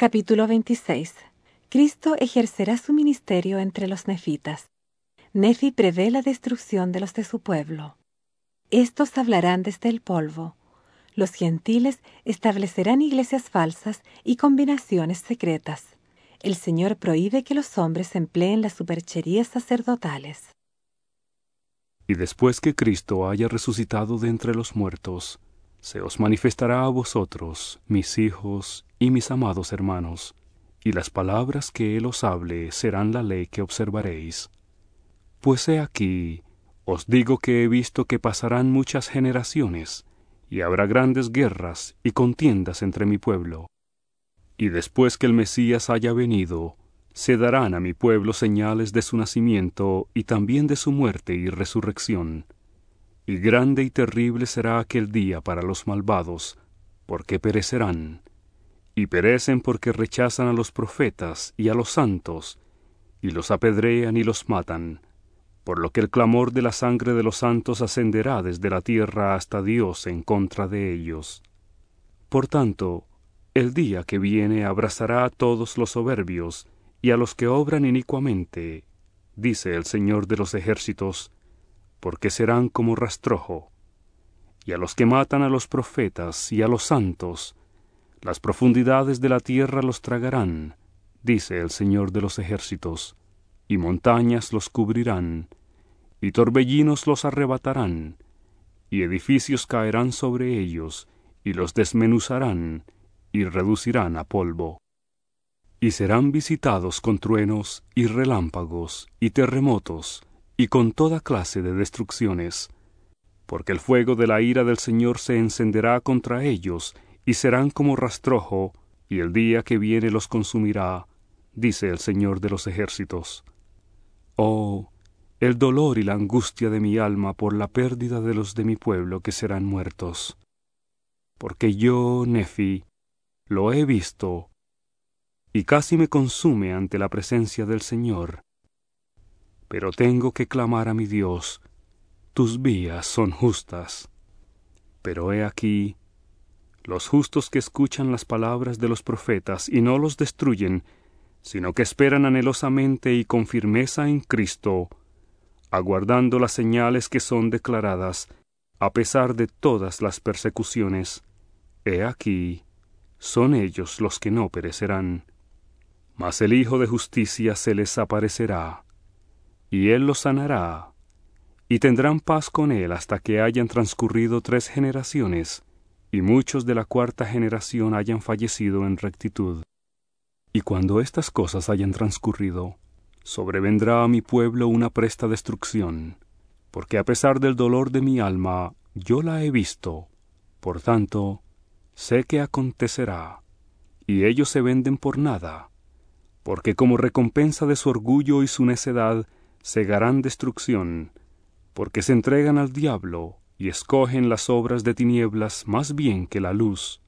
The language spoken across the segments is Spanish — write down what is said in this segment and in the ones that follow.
Capítulo 26 Cristo ejercerá su ministerio entre los nefitas. Nefi prevé la destrucción de los de su pueblo. Estos hablarán desde el polvo. Los gentiles establecerán iglesias falsas y combinaciones secretas. El Señor prohíbe que los hombres empleen las supercherías sacerdotales. Y después que Cristo haya resucitado de entre los muertos, se os manifestará a vosotros, mis hijos y mis amados hermanos, y las palabras que Él os hable serán la ley que observaréis. Pues he aquí, os digo que he visto que pasarán muchas generaciones, y habrá grandes guerras y contiendas entre mi pueblo. Y después que el Mesías haya venido, se darán a mi pueblo señales de su nacimiento y también de su muerte y resurrección. Y grande y terrible será aquel día para los malvados, porque perecerán y perecen porque rechazan a los profetas y a los santos, y los apedrean y los matan, por lo que el clamor de la sangre de los santos ascenderá desde la tierra hasta Dios en contra de ellos. Por tanto, el día que viene abrazará a todos los soberbios y a los que obran inicuamente, dice el Señor de los ejércitos, porque serán como rastrojo, y a los que matan a los profetas y a los santos, las profundidades de la tierra los tragarán, dice el Señor de los ejércitos, y montañas los cubrirán, y torbellinos los arrebatarán, y edificios caerán sobre ellos, y los desmenuzarán, y reducirán a polvo. Y serán visitados con truenos, y relámpagos, y terremotos, y con toda clase de destrucciones, porque el fuego de la ira del Señor se encenderá contra ellos, y serán como rastrojo, y el día que viene los consumirá, dice el Señor de los ejércitos. Oh, el dolor y la angustia de mi alma por la pérdida de los de mi pueblo que serán muertos. Porque yo, Nefi, lo he visto, y casi me consume ante la presencia del Señor. Pero tengo que clamar a mi Dios, tus vías son justas. Pero he aquí, los justos que escuchan las palabras de los profetas y no los destruyen, sino que esperan anhelosamente y con firmeza en Cristo, aguardando las señales que son declaradas, a pesar de todas las persecuciones. He aquí, son ellos los que no perecerán. Mas el Hijo de Justicia se les aparecerá, y Él los sanará, y tendrán paz con Él hasta que hayan transcurrido tres generaciones, y muchos de la cuarta generación hayan fallecido en rectitud. Y cuando estas cosas hayan transcurrido, sobrevendrá a mi pueblo una presta destrucción, porque a pesar del dolor de mi alma, yo la he visto, por tanto, sé que acontecerá, y ellos se venden por nada, porque como recompensa de su orgullo y su necedad, segarán destrucción, porque se entregan al diablo, y escogen las obras de tinieblas más bien que la luz,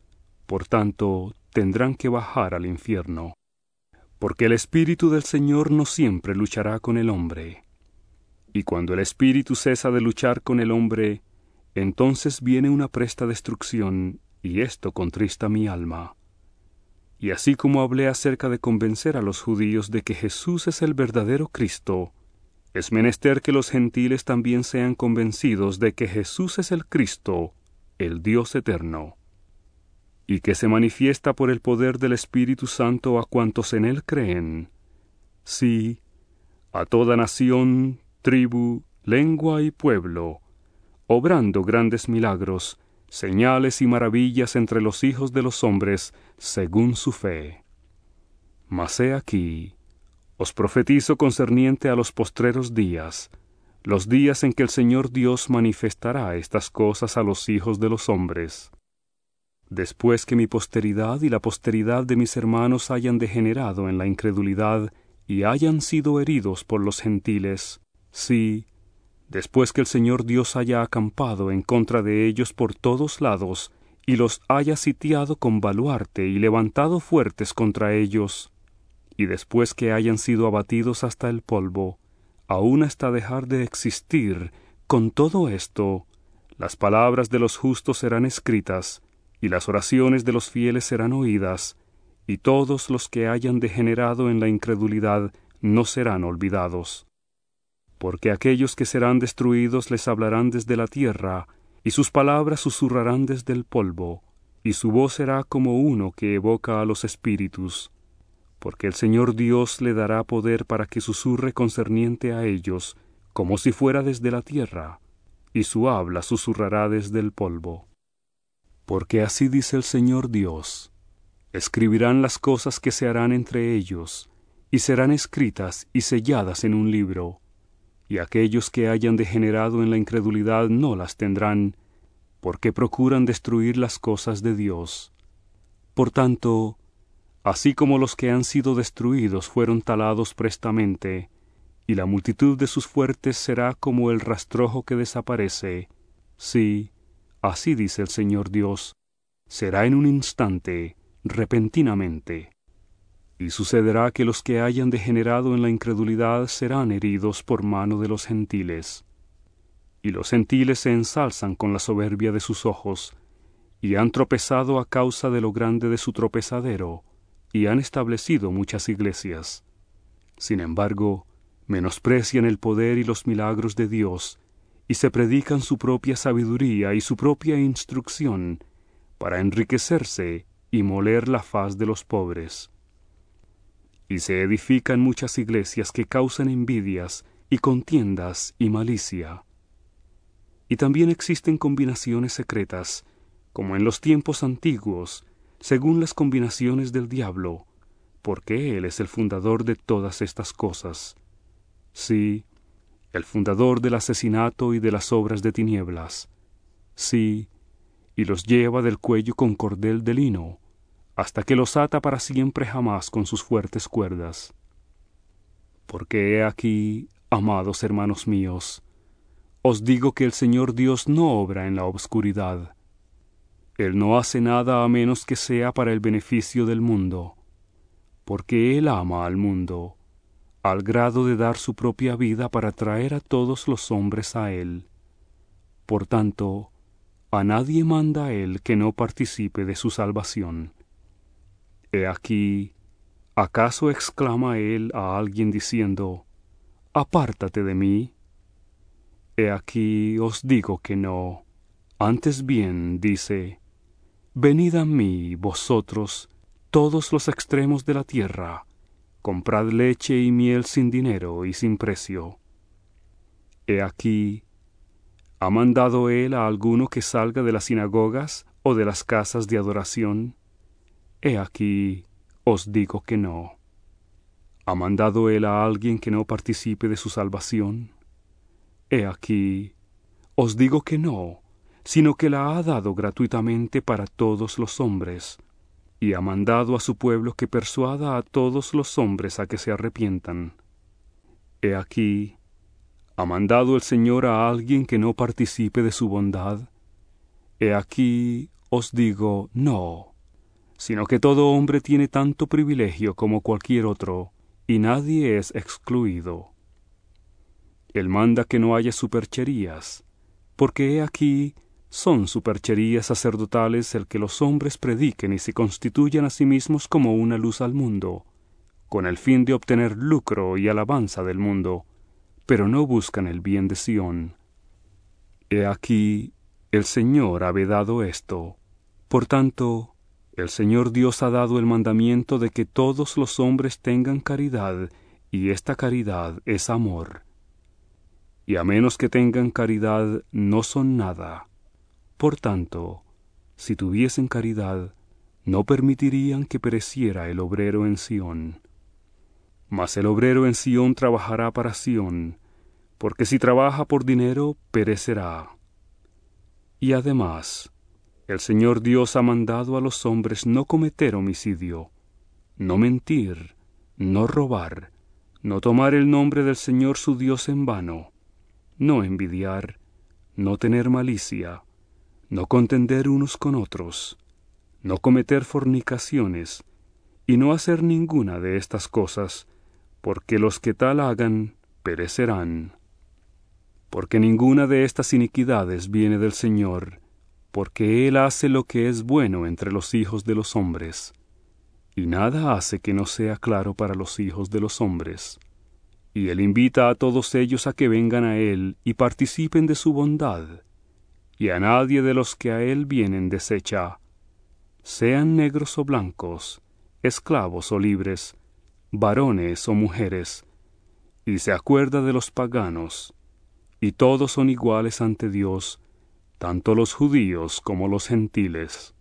por tanto tendrán que bajar al infierno. Porque el Espíritu del Señor no siempre luchará con el hombre. Y cuando el Espíritu cesa de luchar con el hombre, entonces viene una presta destrucción, y esto contrista mi alma. Y así como hablé acerca de convencer a los judíos de que Jesús es el verdadero Cristo, es menester que los gentiles también sean convencidos de que Jesús es el Cristo, el Dios eterno, y que se manifiesta por el poder del Espíritu Santo a cuantos en él creen. Sí, a toda nación, tribu, lengua y pueblo, obrando grandes milagros, señales y maravillas entre los hijos de los hombres, según su fe. Mas he aquí, os profetizo concerniente a los postreros días, los días en que el Señor Dios manifestará estas cosas a los hijos de los hombres. Después que mi posteridad y la posteridad de mis hermanos hayan degenerado en la incredulidad y hayan sido heridos por los gentiles, sí, después que el Señor Dios haya acampado en contra de ellos por todos lados, y los haya sitiado con baluarte y levantado fuertes contra ellos, y después que hayan sido abatidos hasta el polvo, aún hasta dejar de existir, con todo esto, las palabras de los justos serán escritas, y las oraciones de los fieles serán oídas, y todos los que hayan degenerado en la incredulidad no serán olvidados. Porque aquellos que serán destruidos les hablarán desde la tierra, y sus palabras susurrarán desde el polvo, y su voz será como uno que evoca a los espíritus. Porque el Señor Dios le dará poder para que susurre concerniente a ellos, como si fuera desde la tierra, y su habla susurrará desde el polvo. Porque así dice el Señor Dios, escribirán las cosas que se harán entre ellos, y serán escritas y selladas en un libro, y aquellos que hayan degenerado en la incredulidad no las tendrán, porque procuran destruir las cosas de Dios. Por tanto, así como los que han sido destruidos fueron talados prestamente, y la multitud de sus fuertes será como el rastrojo que desaparece. Sí, así dice el Señor Dios, será en un instante, repentinamente. Y sucederá que los que hayan degenerado en la incredulidad serán heridos por mano de los gentiles. Y los gentiles se ensalzan con la soberbia de sus ojos, y han tropezado a causa de lo grande de su tropezadero, y han establecido muchas iglesias. Sin embargo, menosprecian el poder y los milagros de Dios, y se predican su propia sabiduría y su propia instrucción, para enriquecerse y moler la faz de los pobres. Y se edifican muchas iglesias que causan envidias y contiendas y malicia. Y también existen combinaciones secretas, como en los tiempos antiguos, según las combinaciones del diablo, porque él es el fundador de todas estas cosas sí, el fundador del asesinato y de las obras de tinieblas, sí, y los lleva del cuello con cordel de lino, hasta que los ata para siempre jamás con sus fuertes cuerdas. Porque he aquí, amados hermanos míos, os digo que el Señor Dios no obra en la obscuridad. Él no hace nada a menos que sea para el beneficio del mundo, porque Él ama al mundo al grado de dar su propia vida para traer a todos los hombres a Él. Por tanto, a nadie manda Él que no participe de su salvación. He aquí, ¿acaso exclama Él a alguien diciendo, Apártate de mí? He aquí os digo que no. Antes bien dice, Venid a mí, vosotros, todos los extremos de la tierra, comprad leche y miel sin dinero y sin precio. He aquí, ¿ha mandado él a alguno que salga de las sinagogas o de las casas de adoración? He aquí, os digo que no. ¿Ha mandado él a alguien que no participe de su salvación? He aquí, os digo que no, sino que la ha dado gratuitamente para todos los hombres y ha mandado a su pueblo que persuada a todos los hombres a que se arrepientan. He aquí, ¿ha mandado el Señor a alguien que no participe de su bondad? He aquí, os digo, no, sino que todo hombre tiene tanto privilegio como cualquier otro, y nadie es excluido. Él manda que no haya supercherías, porque he aquí, son supercherías sacerdotales el que los hombres prediquen y se constituyan a sí mismos como una luz al mundo, con el fin de obtener lucro y alabanza del mundo, pero no buscan el bien de Sión. He aquí, el Señor ha vedado esto. Por tanto, el Señor Dios ha dado el mandamiento de que todos los hombres tengan caridad, y esta caridad es amor. Y a menos que tengan caridad, no son nada por tanto, si tuviesen caridad, no permitirían que pereciera el obrero en Sión. Mas el obrero en Sión trabajará para Sión, porque si trabaja por dinero, perecerá. Y además, el Señor Dios ha mandado a los hombres no cometer homicidio, no mentir, no robar, no tomar el nombre del Señor su Dios en vano, no envidiar, no tener malicia, no contender unos con otros, no cometer fornicaciones, y no hacer ninguna de estas cosas, porque los que tal hagan perecerán. Porque ninguna de estas iniquidades viene del Señor, porque Él hace lo que es bueno entre los hijos de los hombres. y nada hace que no sea claro para los hijos de los hombres. Y él invita a todos ellos a que vengan a él y participen de su bondad, y a nadie de los que a él vienen desecha, sean negros o blancos, esclavos o libres, varones o mujeres, y se acuerda de los paganos, y todos son iguales ante Dios, tanto los judíos como los gentiles.